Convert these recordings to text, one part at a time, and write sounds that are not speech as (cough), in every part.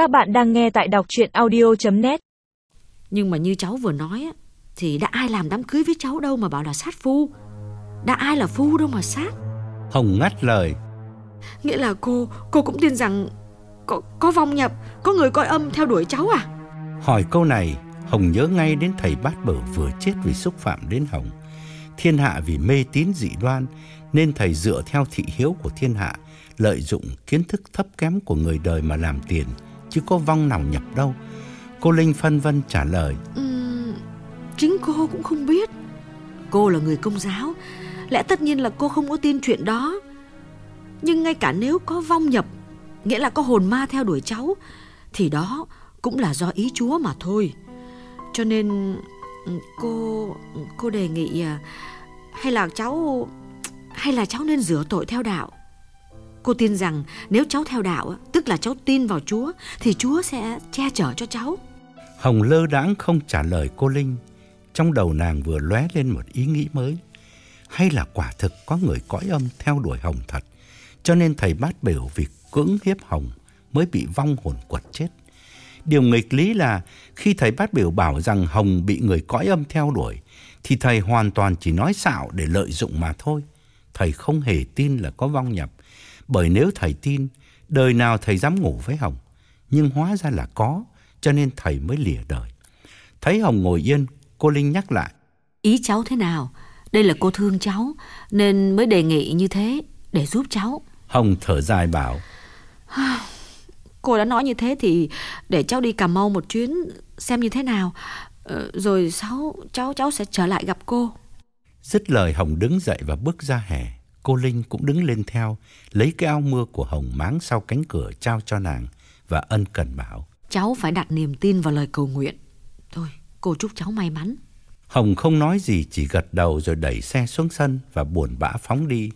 Các bạn đang nghe tại đọc chuyện audio.net Nhưng mà như cháu vừa nói á, thì đã ai làm đám cưới với cháu đâu mà bảo là sát phu. Đã ai là phu đâu mà sát. Hồng ngắt lời Nghĩa là cô, cô cũng tin rằng có, có vong nhập, có người coi âm theo đuổi cháu à? Hỏi câu này Hồng nhớ ngay đến thầy bát bở vừa chết vì xúc phạm đến Hồng Thiên hạ vì mê tín dị đoan Nên thầy dựa theo thị hiếu của thiên hạ Lợi dụng kiến thức thấp kém của người đời mà làm tiền Chứ có vong nào nhập đâu Cô Linh phân vân trả lời Ừ, chính cô cũng không biết. Cô là người công giáo, lẽ tất nhiên là cô không có tin chuyện đó. Nhưng ngay cả nếu có vong nhập, nghĩa là có hồn ma theo đuổi cháu, thì đó cũng là do ý Chúa mà thôi. Cho nên ừ, cô cô đề nghị à, hay là cháu hay là cháu nên rửa tội theo đạo. Cô tin rằng nếu cháu theo đạo, tức là cháu tin vào Chúa, thì Chúa sẽ che chở cho cháu. Hồng lơ đãng không trả lời cô Linh. Trong đầu nàng vừa lóe lên một ý nghĩ mới. Hay là quả thực có người cõi âm theo đuổi Hồng thật Cho nên thầy bát biểu vì cưỡng hiếp Hồng Mới bị vong hồn quật chết. Điều nghịch lý là khi thầy bát biểu bảo rằng Hồng bị người cõi âm theo đuổi Thì thầy hoàn toàn chỉ nói xạo để lợi dụng mà thôi. Thầy không hề tin là có vong nhập. Bởi nếu thầy tin Đời nào thầy dám ngủ với Hồng Nhưng hóa ra là có Cho nên thầy mới lìa đời Thấy Hồng ngồi yên Cô Linh nhắc lại Ý cháu thế nào? Đây là cô thương cháu nên mới đề nghị như thế để giúp cháu. Hồng thở dài bảo (sighs) Cô đã nói như thế thì để cháu đi Cà Mau một chuyến xem như thế nào. Ờ, rồi sau cháu cháu sẽ trở lại gặp cô. Dứt lời Hồng đứng dậy và bước ra hè Cô Linh cũng đứng lên theo Lấy cái áo mưa của Hồng máng sau cánh cửa trao cho nàng Và ân cần bảo Cháu phải đặt niềm tin vào lời cầu nguyện. Thôi, cô chúc cháu may mắn. Hồng không nói gì chỉ gật đầu rồi đẩy xe xuống sân và buồn bã phóng đi.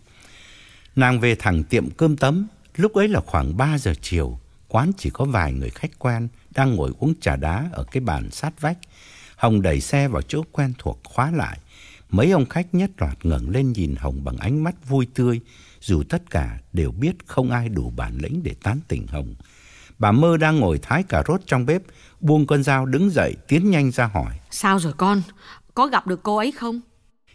Nàng về thẳng tiệm cơm tấm, lúc ấy là khoảng 3 giờ chiều, quán chỉ có vài người khách quen đang ngồi uống trà đá ở cái bàn sát vách. Hồng đẩy xe vào chỗ quen thuộc khóa lại. Mấy ông khách nhất loạt ngẩng lên nhìn Hồng bằng ánh mắt vui tươi, dù tất cả đều biết không ai đủ bản lĩnh để tán tỉnh Hồng. Bà Mơ đang ngồi thái cà rốt trong bếp, buông con dao đứng dậy tiến nhanh ra hỏi. Sao rồi con? Có gặp được cô ấy không?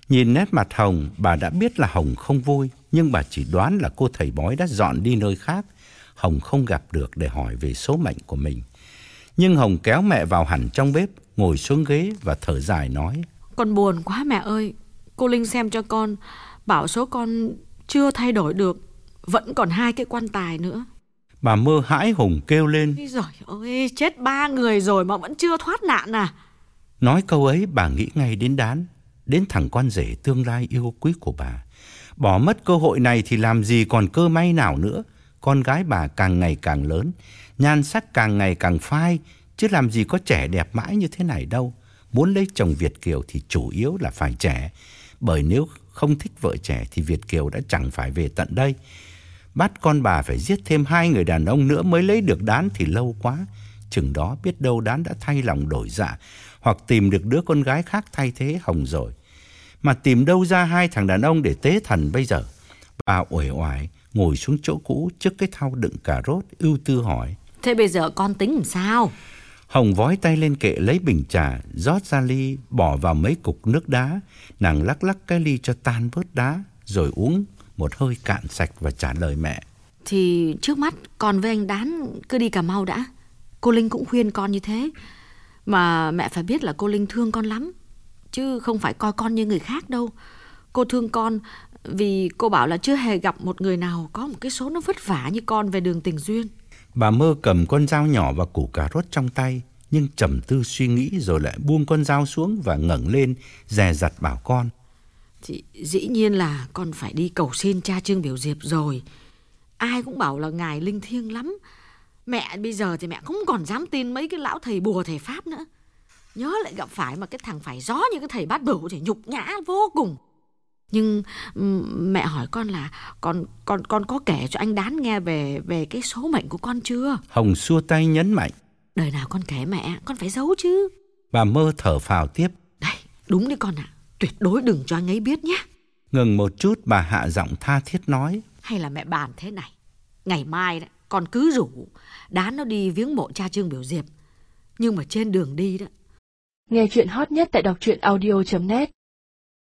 Nhìn nét mặt Hồng, bà đã biết là Hồng không vui, nhưng bà chỉ đoán là cô thầy bói đã dọn đi nơi khác. Hồng không gặp được để hỏi về số mệnh của mình. Nhưng Hồng kéo mẹ vào hẳn trong bếp, ngồi xuống ghế và thở dài nói. Con buồn quá mẹ ơi. Cô Linh xem cho con, bảo số con chưa thay đổi được. Vẫn còn hai cái quan tài nữa. Bà mơ hãi hùng kêu lên. Giời ơi, chết ba người rồi mà vẫn chưa thoát nạn à. Nói câu ấy bà nghĩ ngay đến đán, đến thằng con rể tương lai yêu quý của bà. Bỏ mất cơ hội này thì làm gì còn cơ may nào nữa. Con gái bà càng ngày càng lớn, nhan sắc càng ngày càng phai, chứ làm gì có trẻ đẹp mãi như thế này đâu. Muốn lấy chồng Việt Kiều thì chủ yếu là phải trẻ, bởi nếu không thích vợ trẻ thì Việt Kiều đã chẳng phải về tận đây. Bắt con bà phải giết thêm hai người đàn ông nữa mới lấy được đán thì lâu quá. Chừng đó biết đâu đán đã thay lòng đổi dạ, hoặc tìm được đứa con gái khác thay thế Hồng rồi. Mà tìm đâu ra hai thằng đàn ông để tế thần bây giờ? Bà uể oải ngồi xuống chỗ cũ trước cái thau đựng cà rốt ưu tư hỏi. Thế bây giờ con tính làm sao? Hồng vói tay lên kệ lấy bình trà, rót ra ly, bỏ vào mấy cục nước đá. Nàng lắc lắc cái ly cho tan bớt đá, rồi uống một hơi cạn sạch và trả lời mẹ. Thì trước mắt con với anh Đán cứ đi Cà Mau đã. Cô Linh cũng khuyên con như thế. Mà mẹ phải biết là cô Linh thương con lắm. Chứ không phải coi con như người khác đâu. Cô thương con vì cô bảo là chưa hề gặp một người nào có một cái số nó vất vả như con về đường tình duyên. Bà mơ cầm con dao nhỏ và củ cà rốt trong tay, nhưng trầm tư suy nghĩ rồi lại buông con dao xuống và ngẩng lên, dè dặt bảo con. Thì dĩ nhiên là con phải đi cầu xin cha Trương Biểu Diệp rồi. Ai cũng bảo là ngài linh thiêng lắm. Mẹ bây giờ thì mẹ không còn dám tin mấy cái lão thầy bùa thầy pháp nữa. Nhớ lại gặp phải mà cái thằng phải gió như cái thầy bát bửu thì nhục nhã vô cùng. Nhưng mẹ hỏi con là con con con có kể cho anh Đán nghe về về cái số mệnh của con chưa? Hồng xua tay nhấn mạnh. Đời nào con kể mẹ, con phải giấu chứ. Bà mơ thở phào tiếp. Đây, đúng đấy con ạ. Tuyệt đối đừng cho anh ấy biết nhé. Ngừng một chút bà hạ giọng tha thiết nói. Hay là mẹ bàn thế này Ngày mai đấy Còn cứ rủ Đán nó đi viếng mộ cha Trương Biểu Diệp Nhưng mà trên đường đi đó Nghe chuyện hot nhất tại đọc truyện audio.net